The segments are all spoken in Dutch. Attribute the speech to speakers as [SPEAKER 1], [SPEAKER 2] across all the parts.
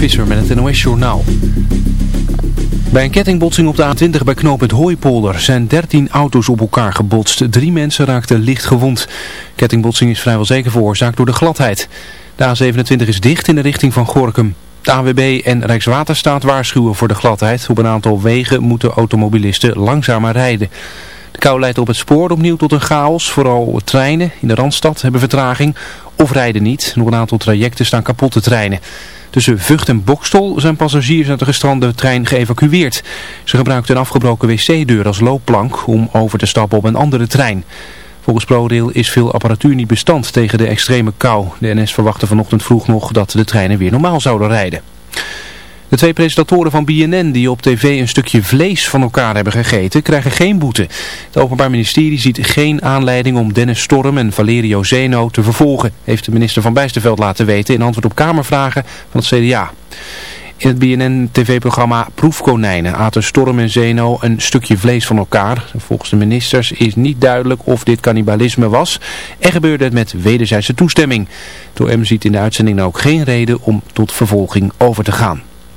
[SPEAKER 1] Visser met het NOS Journaal. Bij een kettingbotsing op de A20 bij knooppunt Hooipolder zijn 13 auto's op elkaar gebotst. Drie mensen raakten licht gewond. Kettingbotsing is vrijwel zeker veroorzaakt door de gladheid. De A27 is dicht in de richting van Gorkum. De AWB en Rijkswaterstaat waarschuwen voor de gladheid. Op een aantal wegen moeten automobilisten langzamer rijden. De kou leidt op het spoor opnieuw tot een chaos. Vooral treinen in de Randstad hebben vertraging of rijden niet. Nog een aantal trajecten staan kapotte treinen. Tussen Vught en Bokstol zijn passagiers uit de gestrande trein geëvacueerd. Ze gebruikten een afgebroken wc-deur als loopplank om over te stappen op een andere trein. Volgens ProRail is veel apparatuur niet bestand tegen de extreme kou. De NS verwachtte vanochtend vroeg nog dat de treinen weer normaal zouden rijden. De twee presentatoren van BNN die op tv een stukje vlees van elkaar hebben gegeten krijgen geen boete. Het Openbaar Ministerie ziet geen aanleiding om Dennis Storm en Valerio Zeno te vervolgen, heeft de minister van Bijsterveld laten weten in antwoord op Kamervragen van het CDA. In het BNN-tv-programma Proefkonijnen aten Storm en Zeno een stukje vlees van elkaar. Volgens de ministers is niet duidelijk of dit cannibalisme was en gebeurde het met wederzijdse toestemming. Door M ziet in de uitzending ook geen reden om tot vervolging over te gaan.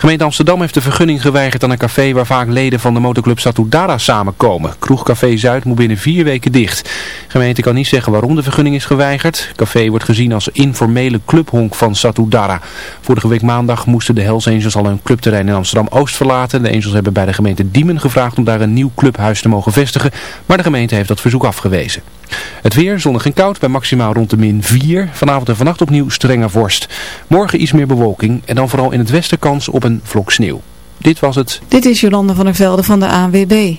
[SPEAKER 1] Gemeente Amsterdam heeft de vergunning geweigerd aan een café waar vaak leden van de motorclub Satudara samenkomen. Kroegcafé Zuid moet binnen vier weken dicht. De gemeente kan niet zeggen waarom de vergunning is geweigerd. Café wordt gezien als informele clubhonk van Satudara. Vorige week maandag moesten de Hells Angels al een clubterrein in Amsterdam-Oost verlaten. De Angels hebben bij de gemeente Diemen gevraagd om daar een nieuw clubhuis te mogen vestigen. Maar de gemeente heeft dat verzoek afgewezen. Het weer zonnig en koud bij maximaal rond de min 4. Vanavond en vannacht opnieuw strenge vorst. Morgen iets meer bewolking en dan vooral in het westen kans op een vlok sneeuw. Dit was het.
[SPEAKER 2] Dit is Jolande van der Velde van de ANWB.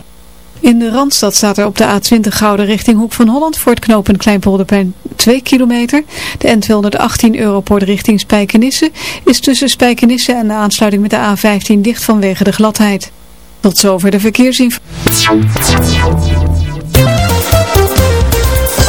[SPEAKER 2] In de Randstad staat er op de A20 Gouden richting Hoek van Holland voor het knooppunt Kleinpolderplein 2 kilometer. De N218 Europort richting Spijkenisse is tussen Spijkenisse en de aansluiting met de A15 dicht vanwege de gladheid. Tot zover de verkeersinformatie.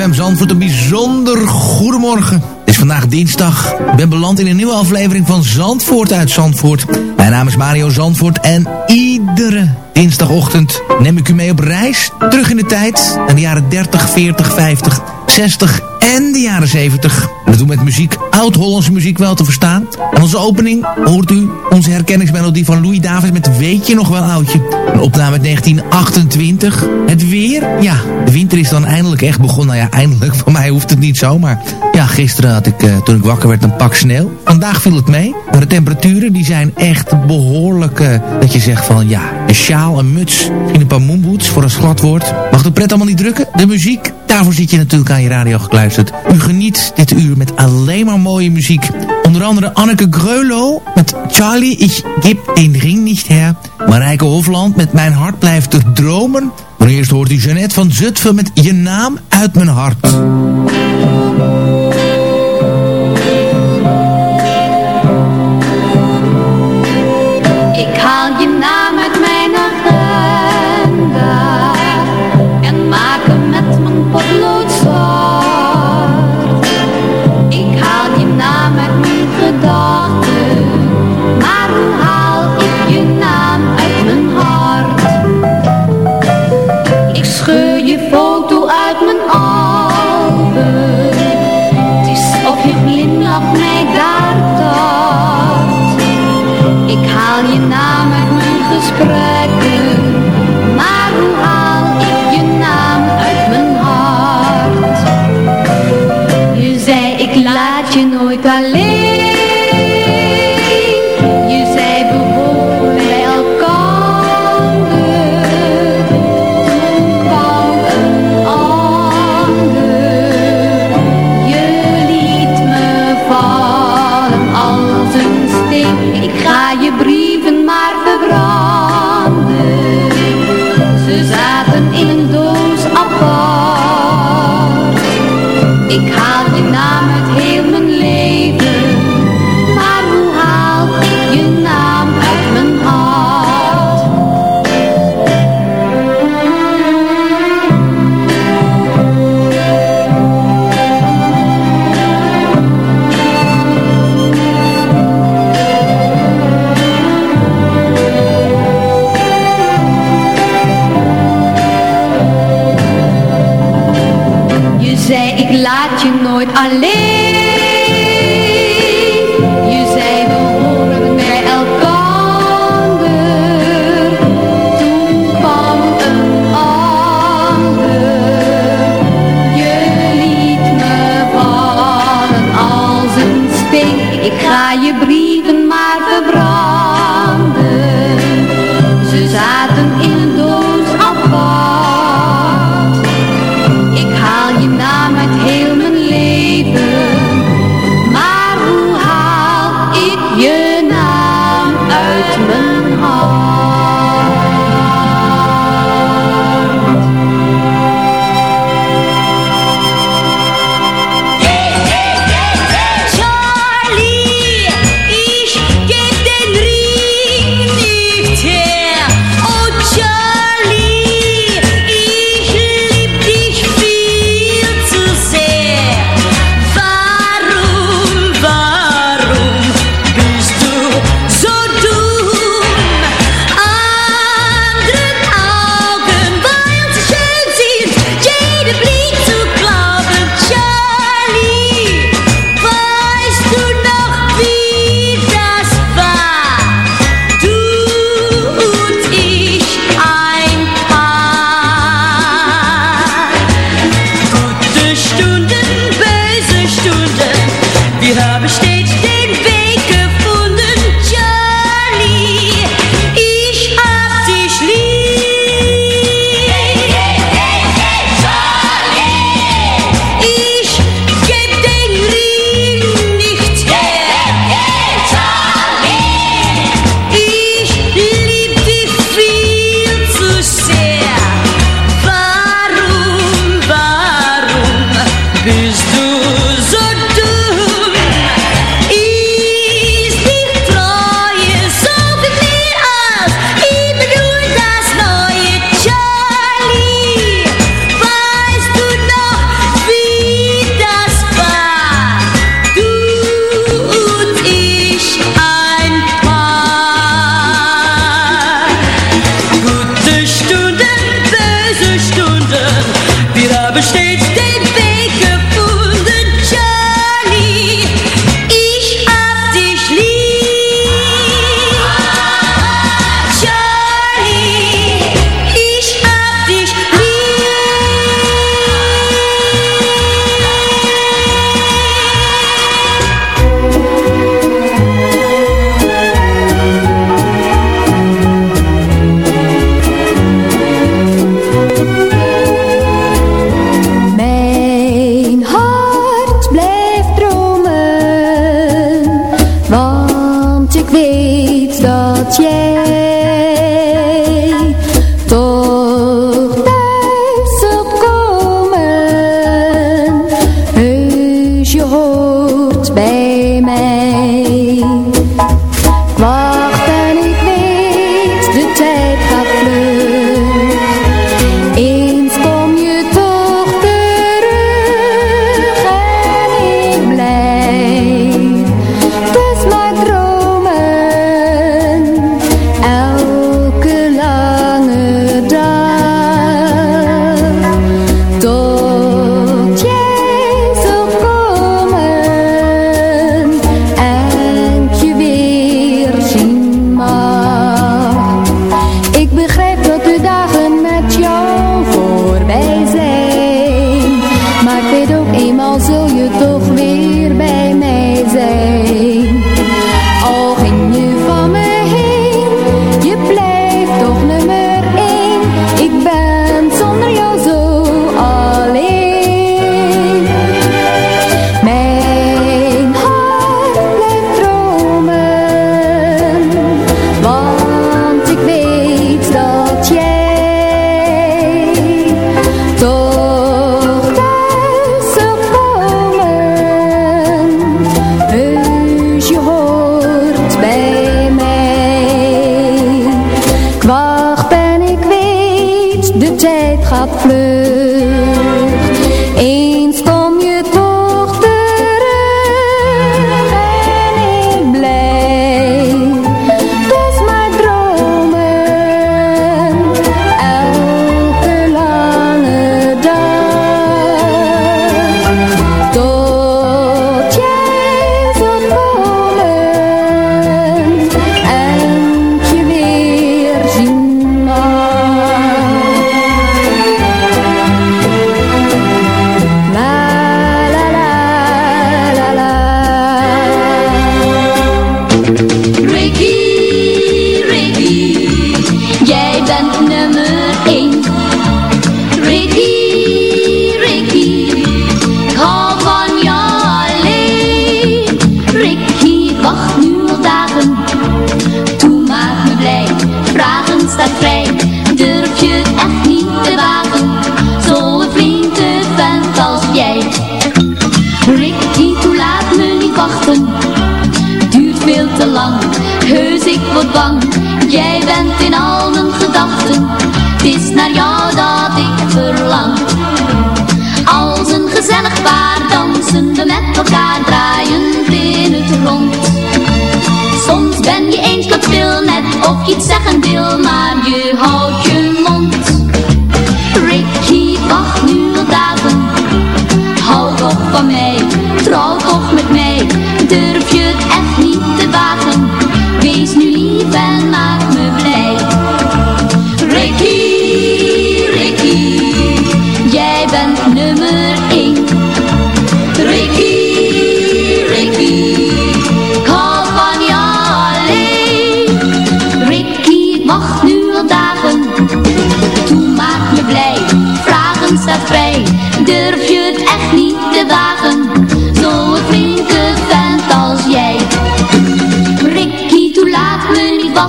[SPEAKER 3] CFM Zandvoort, een bijzonder goedemorgen. Vandaag dinsdag. Ik ben beland in een nieuwe aflevering van Zandvoort uit Zandvoort. Mijn naam is Mario Zandvoort en iedere dinsdagochtend neem ik u mee op reis. Terug in de tijd, naar de jaren 30, 40, 50, 60 en de jaren 70. En dat doen we met muziek, oud-Hollandse muziek wel te verstaan. En onze opening hoort u onze herkenningsmelodie van Louis Davis met Weet je nog wel oudje. Een opname uit 1928. Het weer, ja, de winter is dan eindelijk echt begonnen. Nou ja, eindelijk, voor mij hoeft het niet zo, maar... Ja, gisteren had ik, uh, toen ik wakker werd, een pak sneeuw. Vandaag viel het mee, maar de temperaturen die zijn echt behoorlijk... Uh, dat je zegt van, ja, een sjaal, een muts, misschien een paar moonboots voor als glad wordt. Mag de pret allemaal niet drukken? De muziek, daarvoor zit je natuurlijk aan je radio gekluisterd. U geniet dit uur met alleen maar mooie muziek. Onder andere Anneke Greulow met Charlie, ik geb den ring niet her. Marijke Hofland met Mijn hart blijft er dromen. Maar eerst hoort u Jeannette van Zutphen met Je naam uit mijn hart.
[SPEAKER 4] Je naam uit mijn agenda en maak hem met mijn potlood zwart. Ik haal je naam uit mijn gedachten, maar hoe haal ik je naam uit mijn hart? Ik scheur je foto uit mijn album, het is of je glimlacht mij daar tart. Ik haal je naam uit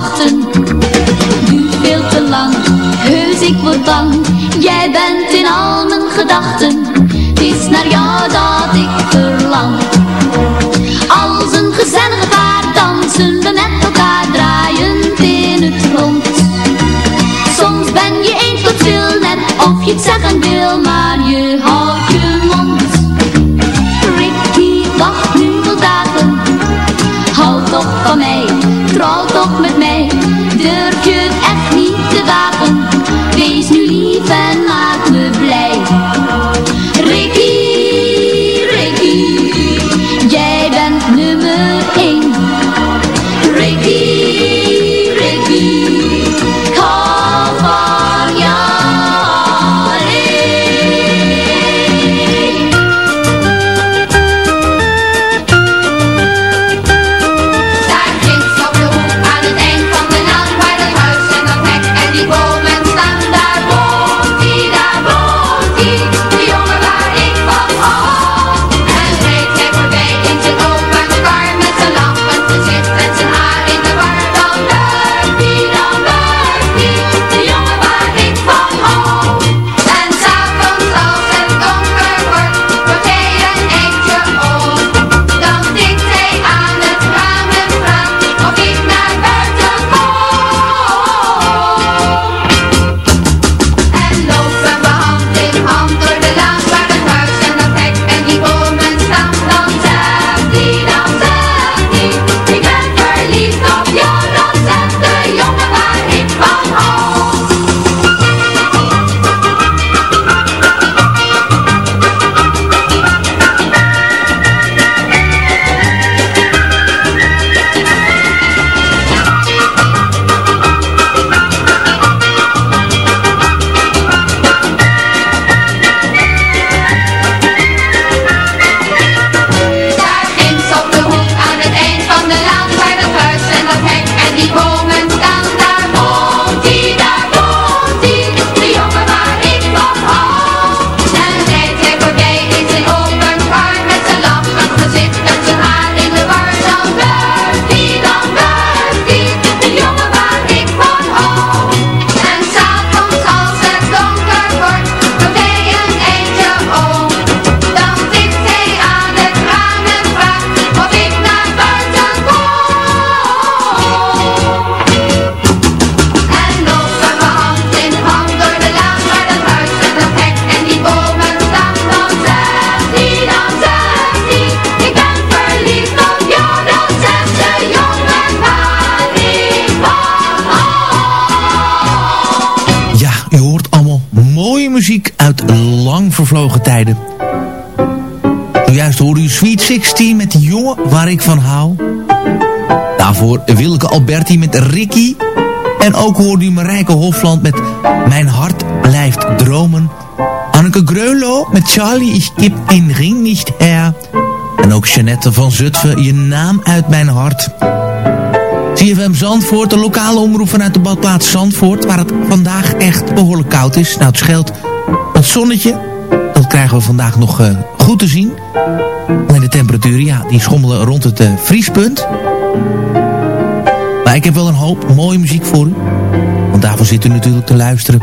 [SPEAKER 5] wachten. Duurt veel te lang, heus ik word bang. Jij bent in al mijn gedachten. Het is naar jou dat ik verlang. Als een gezellige paar dansen we met elkaar draaiend in het rond. Soms ben je eens tot stil net of je het zeggen wil, maar
[SPEAKER 3] tijden. Juist hoorde u Sweet 16 met die jongen waar ik van hou. Daarvoor Wilke Alberti met Ricky. En ook hoorde u Marijke Hofland met Mijn hart blijft dromen. Anneke Greulow met Charlie, ik kip in ring niet her. En ook Jeannette van Zutphen, je naam uit mijn hart. CFM Zandvoort, de lokale omroep vanuit de badplaats Zandvoort... waar het vandaag echt behoorlijk koud is. Nou, het scheelt het zonnetje. Krijgen we vandaag nog eh, goed te zien. Alleen de temperaturen, ja, die schommelen rond het eh, vriespunt. Maar ik heb wel een hoop mooie muziek voor u. Want daarvoor zit u natuurlijk te luisteren.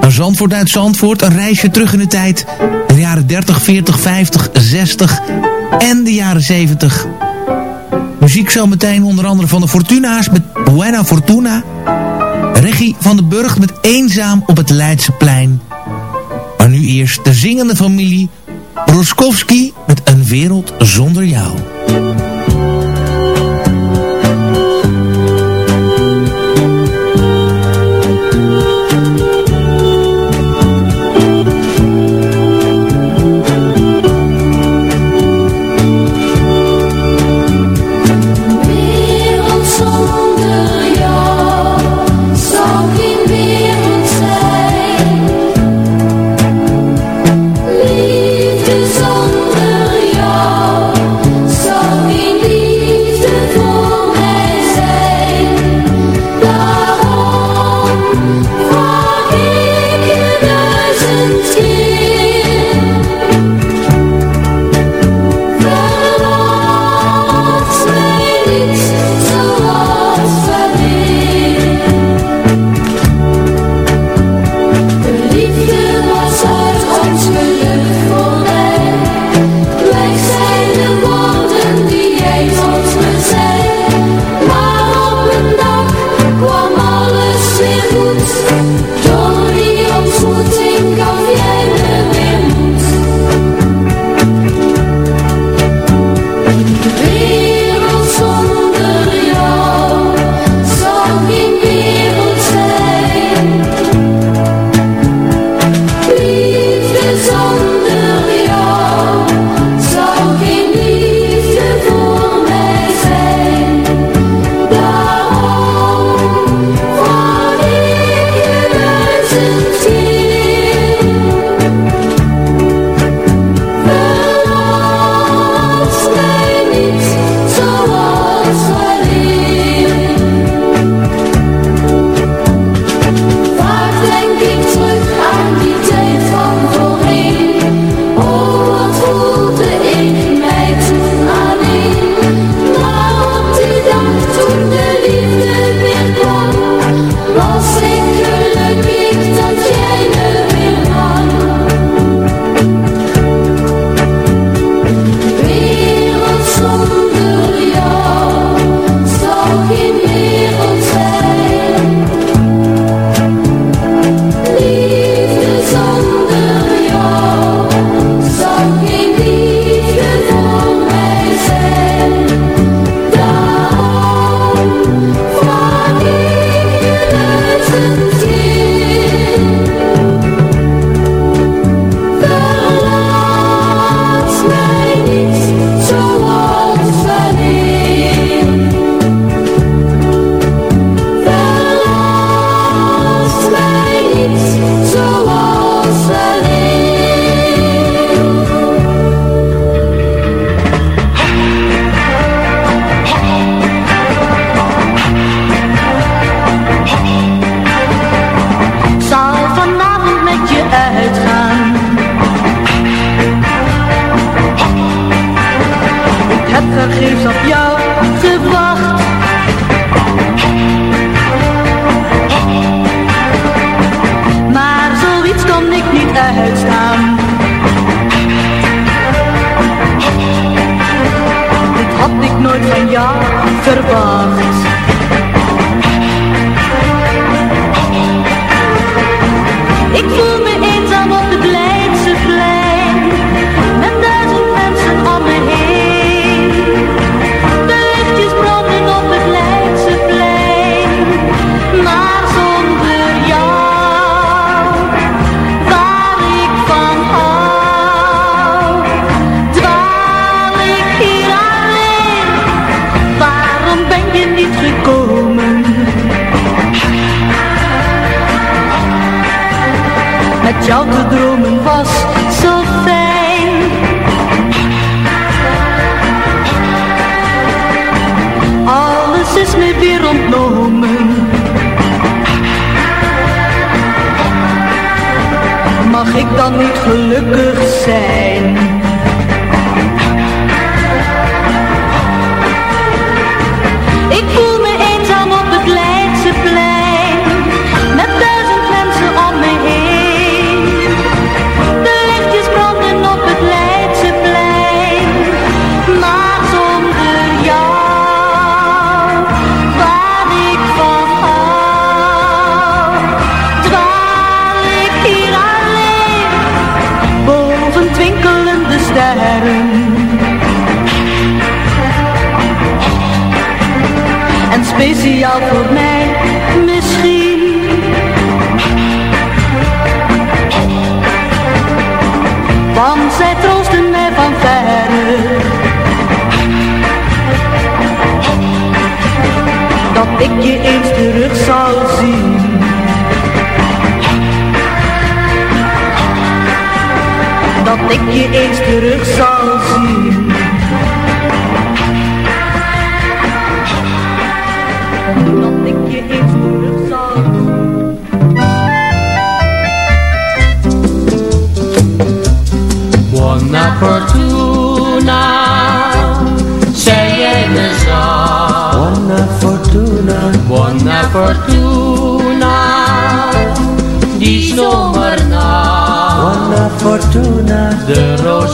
[SPEAKER 3] Naar Zandvoort uit Zandvoort, een reisje terug in de tijd. De jaren 30, 40, 50, 60 en de jaren 70... Muziek zometeen onder andere van de Fortuna's met Buena Fortuna. Regie van de Burg met Eenzaam op het Leidseplein. Nu eerst de zingende familie Broskowski met Een Wereld Zonder Jou.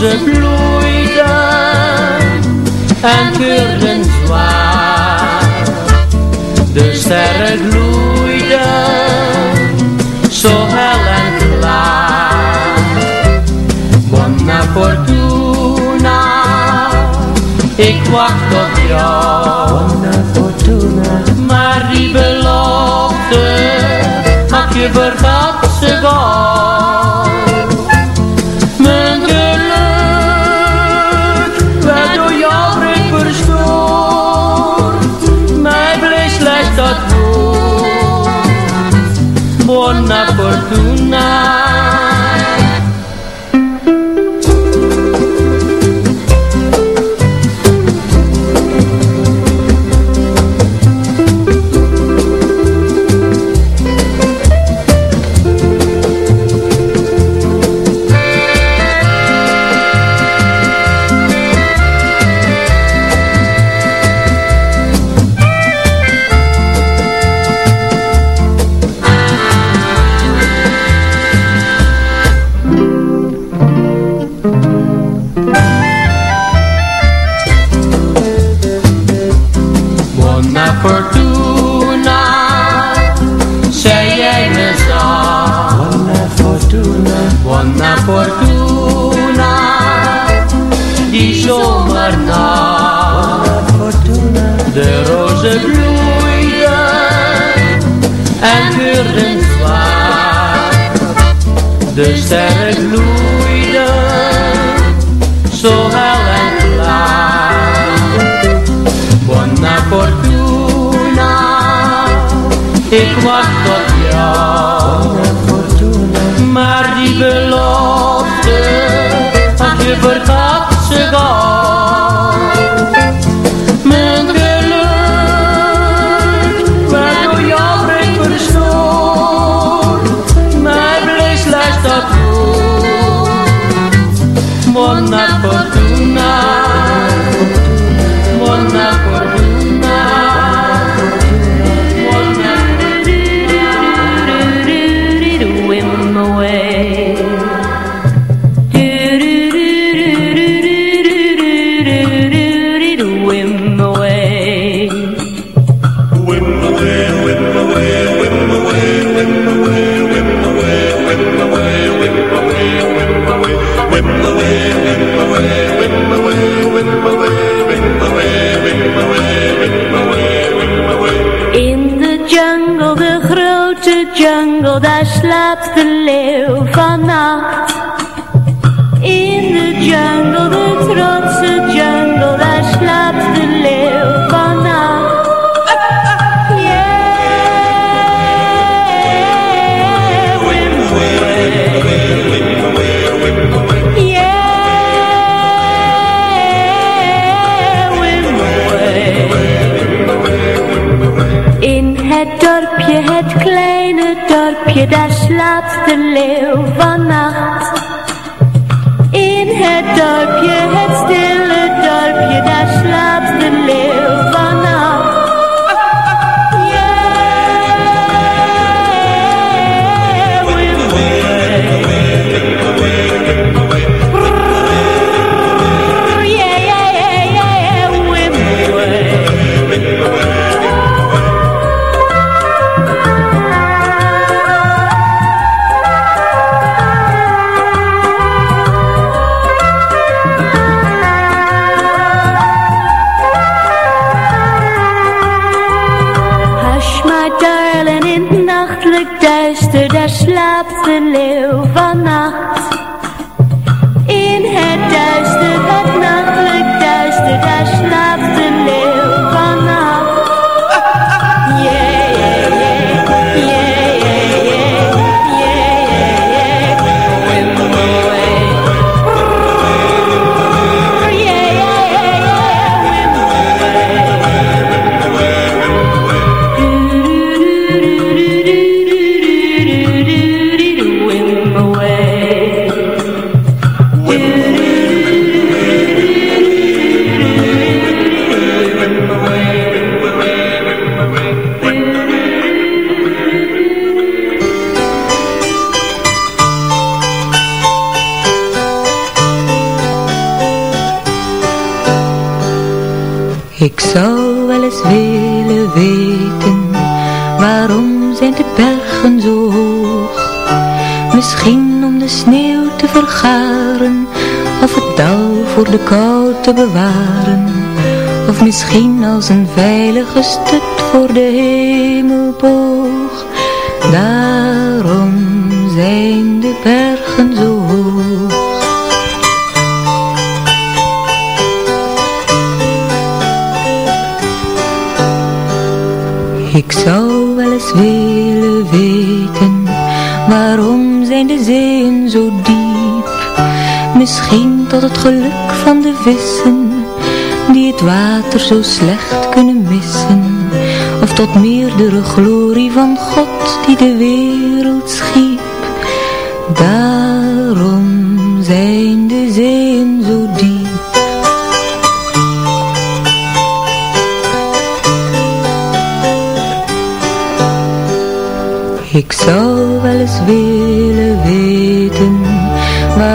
[SPEAKER 6] ze bloeiden en keurden zwaar. De sterren gloeiden, zo hel en klaar. Wanneer fortuna, ik wacht op jou. Wanneer fortuna, maar die belofte, had je vergat ze gauw. tot nu. Buona fortuna!
[SPEAKER 7] Kou te bewaren. Of misschien als een veilige stut voor de hemelboog. Daarom zijn de bergen zo hoog. Ik zou wel eens willen weten, waarom zijn de zeeën zo diep? Misschien tot het geluk van de vissen, die het water zo slecht kunnen missen. Of tot meerdere glorie van God, die de wereld schiep. Daarom zijn de zeeën zo diep. Ik zou wel eens willen weten,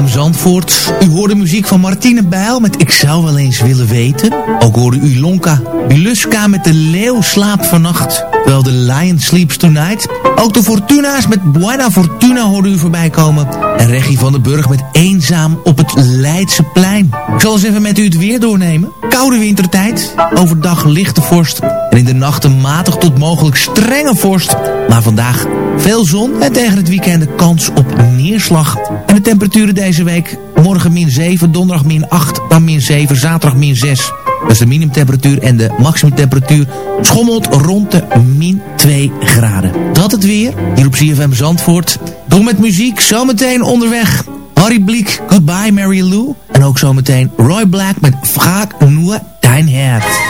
[SPEAKER 3] CFM Zandvoort. U hoorde muziek van Martine Bijl met Ik zou wel eens willen weten. Ook hoorde u Lonka Biluska met De Leeuw slaapt vannacht. Terwijl de Lion sleeps tonight. Ook de Fortuna's met Buena Fortuna hoorde u voorbij komen. En Reggie van den Burg met Eenzaam op het Leidseplein. Ik zal eens even met u het weer doornemen. Koude wintertijd. Overdag lichte vorst. En in de nachten matig tot mogelijk strenge vorst. Maar vandaag veel zon en tegen het weekend de kans op neerslag. En de temperaturen deze week. Morgen min 7, donderdag min 8, dan min 7, zaterdag min 6. Dat is de minimumtemperatuur en de maximumtemperatuur schommelt rond de min 2 graden. Dat het weer, hier op CFM Zandvoort. Door met muziek, zometeen onderweg. Harry Bliek, Goodbye Mary Lou. En ook zometeen Roy Black met Vraag Nur Dein Hert.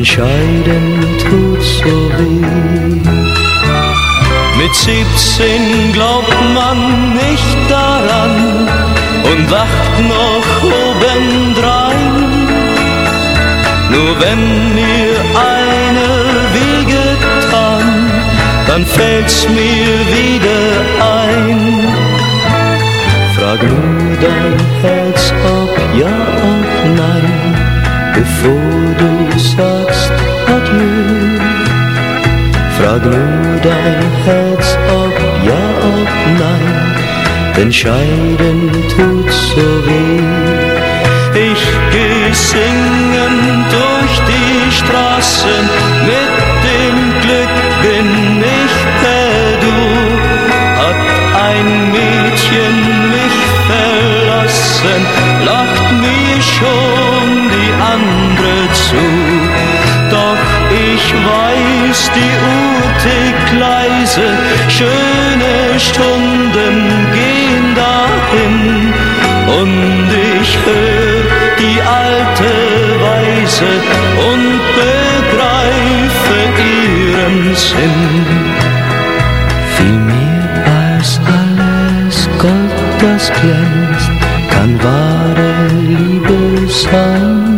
[SPEAKER 8] denn scheiden tut so weh. Mit 17 glaubt man nicht daran und wacht noch obendrein. Nur wenn mir einer wehgetan, dann fällt's mir wieder ein. Frag nur dein Herz, ob ja, ob nein, bevor du sagst Adieu. Frag nur dein Herz, ob ja, ob nein, denn scheiden tut so weh. Ich geh singen durch die Straßen, mit dem Glück bin ich per Du. Hat ein Mädchen mich verlassen, lacht mir schon andere zu. Doch ich weiß, die tickt leise, schöne Stunden gehen dahin und ich hör die alte Weise und begreife ihren Sinn. Viel mehr als alles Gold, das glänzt, kann wahre Liebe sein.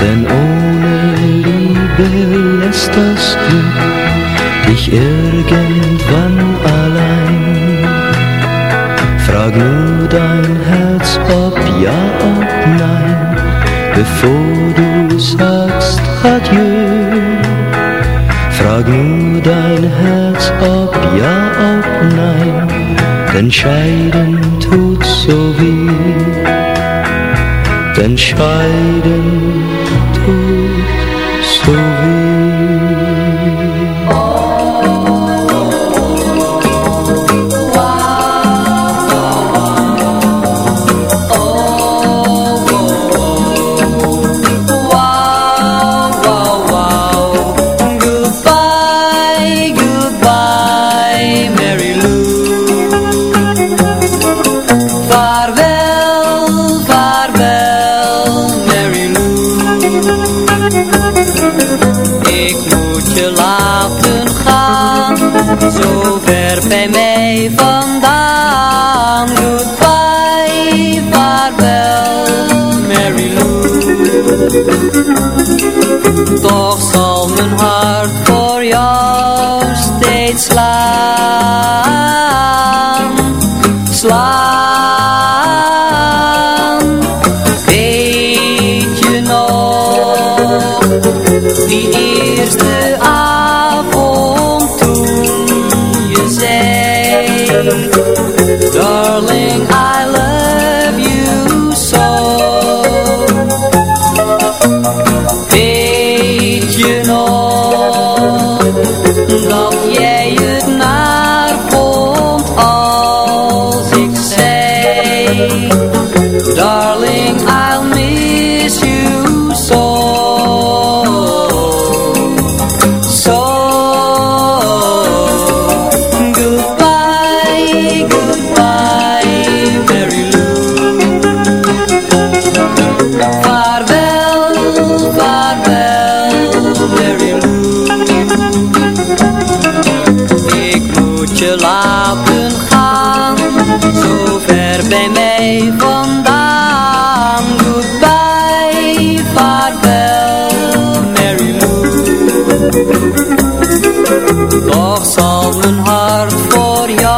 [SPEAKER 8] Denn ohne Liebe lässt das Glück dich irgendwann allein. Frag nur dein Herz, ob ja, ob nein, bevor du sagst Adieu. Frag nur dein Herz, ob ja, ob nein, denn scheiden tut so weh. Denn
[SPEAKER 9] bij mij vandaan. Goodbye, vaarwel, Mary Lou. Toch zal mijn hart voor jou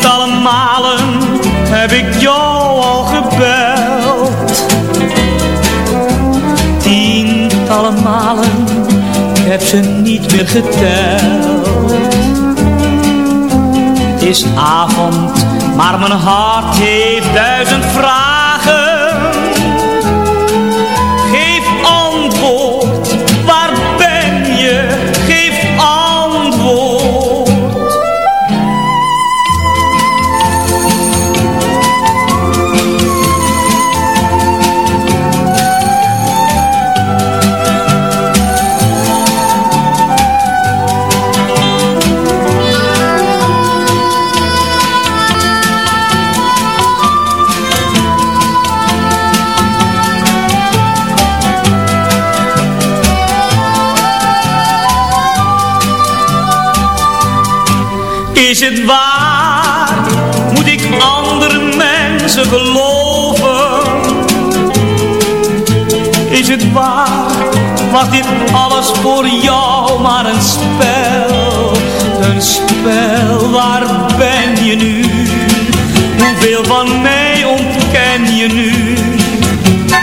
[SPEAKER 6] Tientallen malen heb ik jou al gebeld. Tientallen malen, ik heb ze niet meer geteld. Het is avond, maar mijn hart heeft duizend vragen. Was dit alles voor jou maar een spel? Een spel, waar ben je nu? Hoeveel van mij ontken je nu?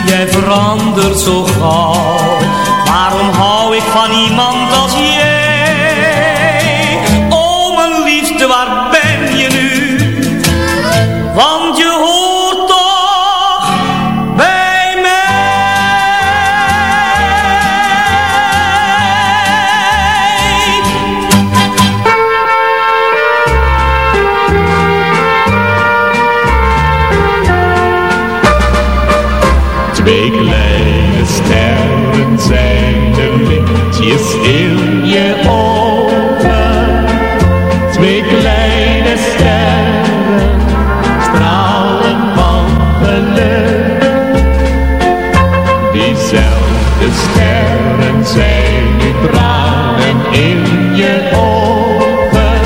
[SPEAKER 6] Jij verandert zo gauw Waarom hou ik van iemand als jij?
[SPEAKER 10] Lichtjes in je ogen. Twee kleine sterren stralen van geluk. Diezelfde sterren zijn nu tranen in je ogen.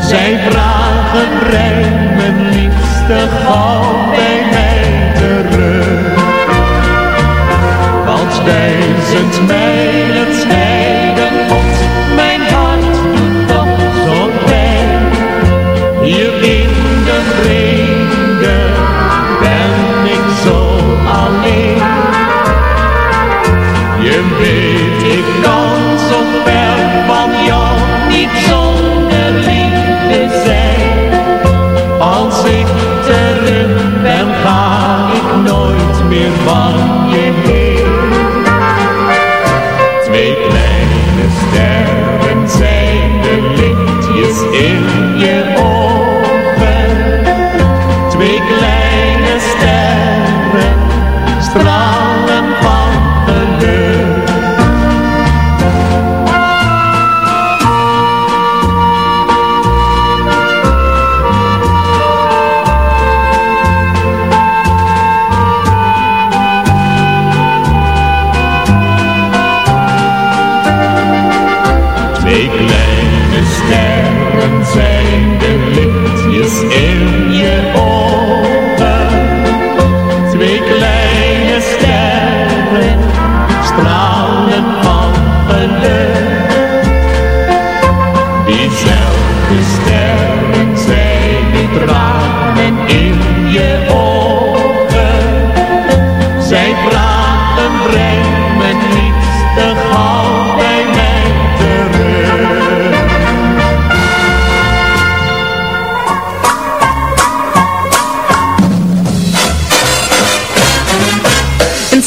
[SPEAKER 10] Zij vragen breng mijn liefste gauw bij mij terug. Want duizend mijlen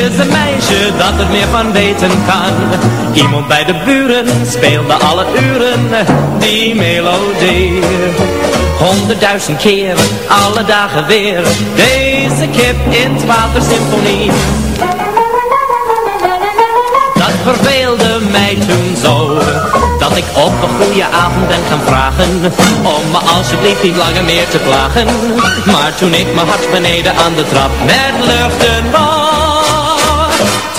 [SPEAKER 9] Is een meisje
[SPEAKER 11] dat er meer van weten kan. Iemand bij de buren speelde alle uren die melodie. Honderdduizend keer, alle dagen weer, deze kip in het watersymfonie. Dat verveelde mij toen zo Dat ik op een goede avond ben gaan vragen Om me alsjeblieft niet langer meer te plagen Maar toen ik mijn hart beneden aan de trap met luchten was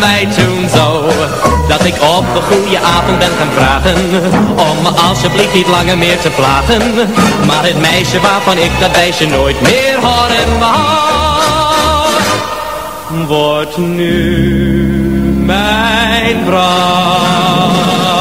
[SPEAKER 11] mij toen zo Dat ik op een goede avond ben gaan vragen Om me alsjeblieft niet langer meer te plagen. Maar het meisje waarvan ik dat meisje nooit meer horen wou Wordt nu mijn vrouw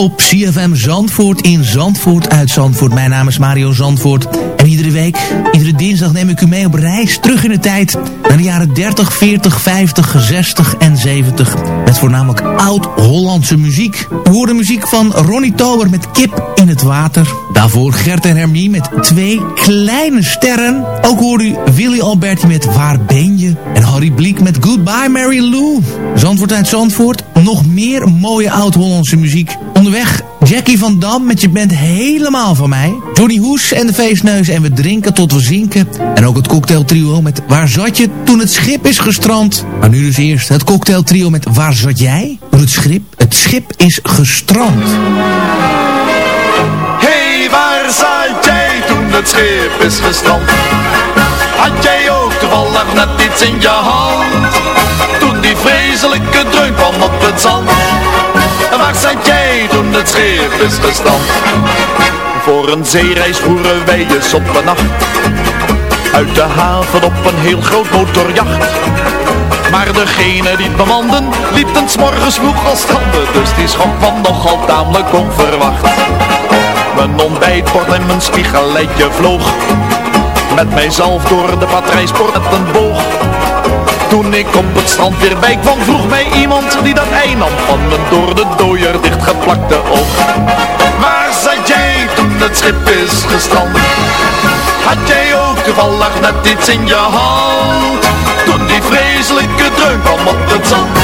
[SPEAKER 3] op CFM Zandvoort in Zandvoort uit Zandvoort. Mijn naam is Mario Zandvoort. En iedere week, iedere dinsdag neem ik u mee op reis terug in de tijd. Naar de jaren 30, 40, 50, 60 en 70. Met voornamelijk oud-Hollandse muziek. We horen muziek van Ronnie Tober met Kip in het Water. Daarvoor Gert en Hermie met Twee Kleine Sterren. Ook hoor u Willy Alberti met Waar Ben Je? En Harry Bliek met Goodbye Mary Lou. Zandvoort uit Zandvoort. Nog meer mooie oud-Hollandse muziek. Onderweg Jackie van Dam met je bent helemaal van mij. Johnny Hoes en de feestneus en we drinken tot we zinken. En ook het cocktailtrio met Waar zat je toen het schip is gestrand. Maar nu dus eerst het cocktailtrio met Waar zat jij toen het schip, het schip is gestrand.
[SPEAKER 10] Hey, waar zat jij toen het schip is gestrand? Had jij ook toevallig net iets in je hand? Toen die vreselijke dreun kwam op het zand. En waar zat jij toen het schip is gestrand? Voor een zeereis voeren wij eens op een nacht. Uit de haven op een heel groot motorjacht. Maar degene die het bemanden, liep morgens vroeg al stranden. Dus die schok kwam nogal tamelijk onverwacht. Mijn ontbijtbord en mijn spiegelletje vloog Met mijzelf door de patrijsport met een boog Toen ik op het strand weer bij kwam vroeg mij iemand die dat ei nam Van mijn door de dooier dichtgeplakte oog Waar zat jij toen het schip is gestrand? Had jij ook toevallig net iets in je hand? Toen die vreselijke dreun kwam op het zand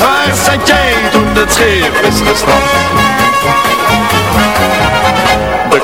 [SPEAKER 10] Waar zat jij toen het schip is gestrand?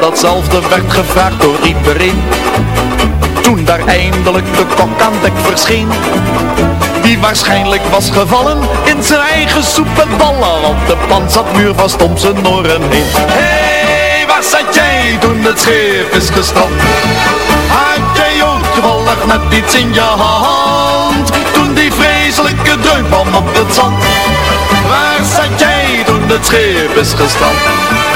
[SPEAKER 10] Datzelfde werd gevraagd door iedereen Toen daar eindelijk de kok aan dek verscheen Die waarschijnlijk was gevallen in zijn eigen soep Want de pan zat muurvast om zijn oren heen Hé, hey, waar zat jij toen het schip is gestrand? Had jij ook toevallig net iets in je hand? Toen die vreselijke dreun op het zand Waar zat jij toen het schip is gestrand?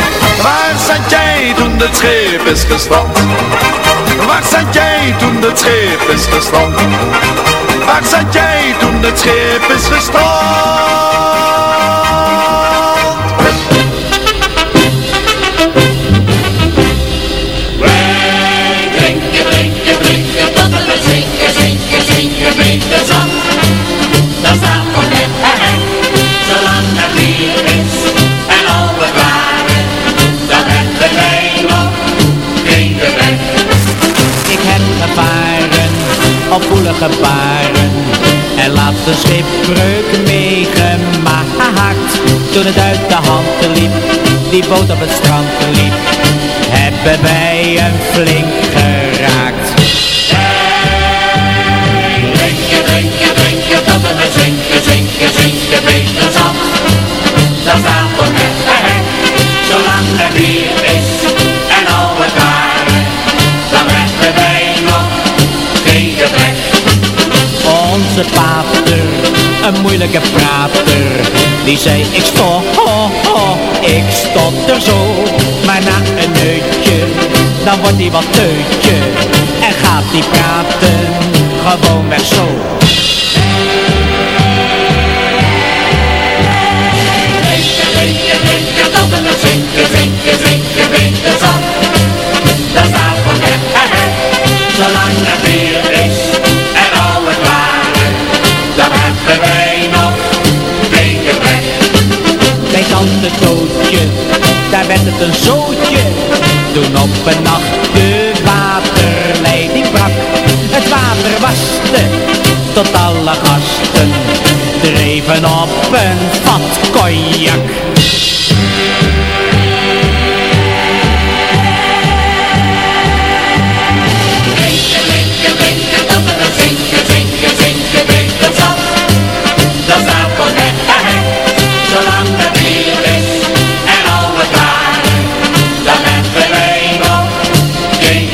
[SPEAKER 10] Waar zat jij toen het schip is gestand? Waar zat jij toen het schip is gestand? Waar zat jij toen het schip is gestrand?
[SPEAKER 12] Op woelige paren En laatst een schipbreuk meegemaakt Toen het uit de hand liep, die boot op het strand liep Hebben wij een flink geraakt
[SPEAKER 13] Drinken, drinken, drinken, tot we zinken, zinken, zinken, beter zand. Dat
[SPEAKER 12] Onze een moeilijke prater. Die zei ik stop, ho, ho, ik stotter zo. Maar na een neutje, dan wordt hij wat teutje. En gaat hij praten, gewoon weg zo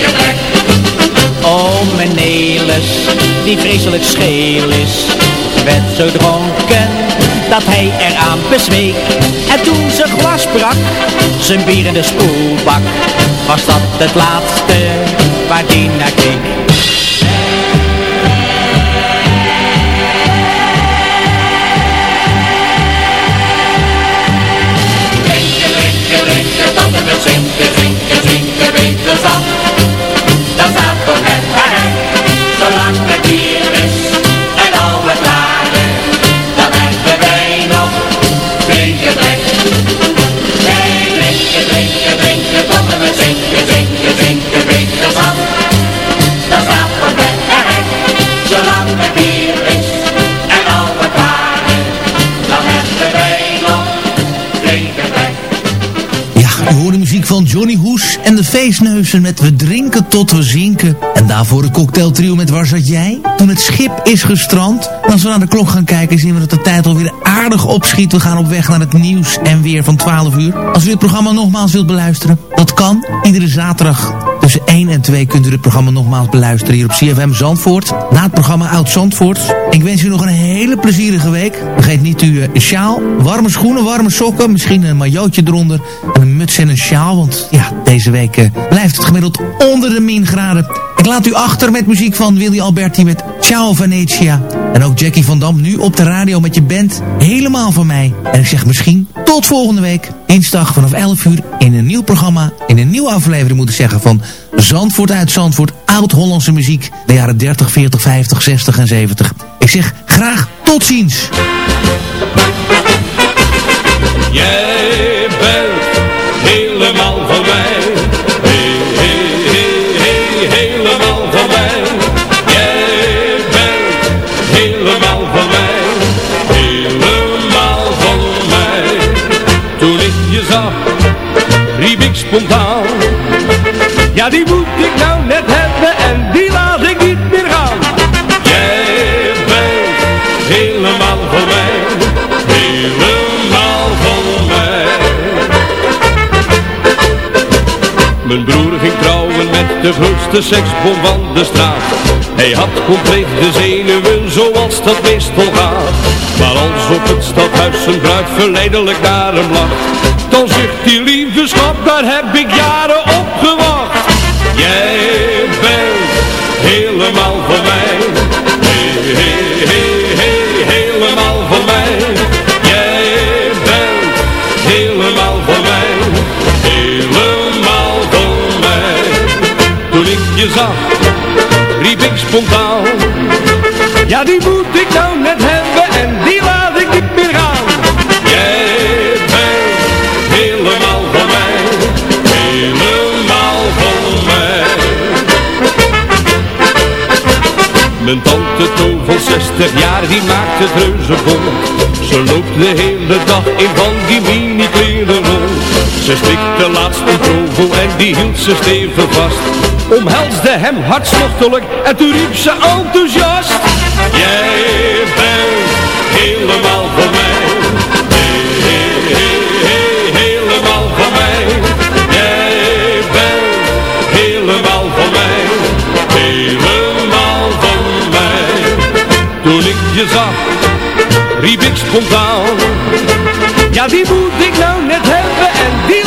[SPEAKER 13] gebrek.
[SPEAKER 12] Oh, mijn Nelis, die vreselijk scheel is Werd zo dronken dat hij eraan bezweek. En toen zijn glas brak, zijn bier in de spoelbak Was dat het laatste waar die naar keek.
[SPEAKER 13] Zinken,
[SPEAKER 3] Johnny Hoes en de feestneuzen met We drinken tot we zinken. En daarvoor het cocktailtrio met Waar zat jij? Toen het schip is gestrand. En als we naar de klok gaan kijken zien we dat de tijd alweer aardig opschiet. We gaan op weg naar het nieuws en weer van 12 uur. Als u het programma nogmaals wilt beluisteren, dat kan. Iedere zaterdag tussen 1 en 2 kunt u het programma nogmaals beluisteren hier op CFM Zandvoort. Na het programma Oud Zandvoort. Ik wens u nog een hele plezierige week. Vergeet niet uw eh, sjaal, warme schoenen, warme sokken, misschien een majootje eronder en een muts en een sjaal. Want ja, deze week eh, blijft het gemiddeld onder de min graden. Ik laat u achter met muziek van Willy Alberti met Ciao Venetia. En ook Jackie van Dam nu op de radio met je band Helemaal van mij. En ik zeg misschien tot volgende week. Dinsdag vanaf 11 uur in een nieuw programma. In een nieuwe aflevering moet ik zeggen van Zandvoort uit Zandvoort. Oud-Hollandse muziek. De jaren 30, 40, 50, 60 en 70. Ik zeg graag tot ziens.
[SPEAKER 8] Jij bent helemaal van mij. Hey, helemaal van mij. Jij bent helemaal van mij. Helemaal van mij. Toen ik je zag, riep ik spontaan. Ja, die moet ik nou net hebben en die laat ik niet meer gaan. Jij bent helemaal voor mij, helemaal van mij.
[SPEAKER 14] Mijn broer ging trouwen met de grootste seksbom van de straat. Hij had compleet de zenuwen zoals dat meestal gaat. Maar als op het stadhuis een bruid verleidelijk naar hem lag, dan zegt die lieve schat, daar heb ik jaren zag, riep ik spontaan. Ja, die moet ik nou net hebben en die laat ik niet meer gaan. Jij bent helemaal voor mij. Helemaal voor mij. Mijn tante Toon van 60 jaar, die maakt het reuze vol. Ze loopt de hele dag in van die mini kleren rond. Ze slikte laatst een provo en die hield ze stevig vast. Omhelsde hem hartstochtelijk en toen riep ze enthousiast. Jij bent helemaal voor mij. Hey, hey, hey, helemaal voor mij. Jij bent helemaal voor mij. Helemaal voor mij. Toen ik je zag, riep ik spontaan. Ja, die moet ik nou net hebben en die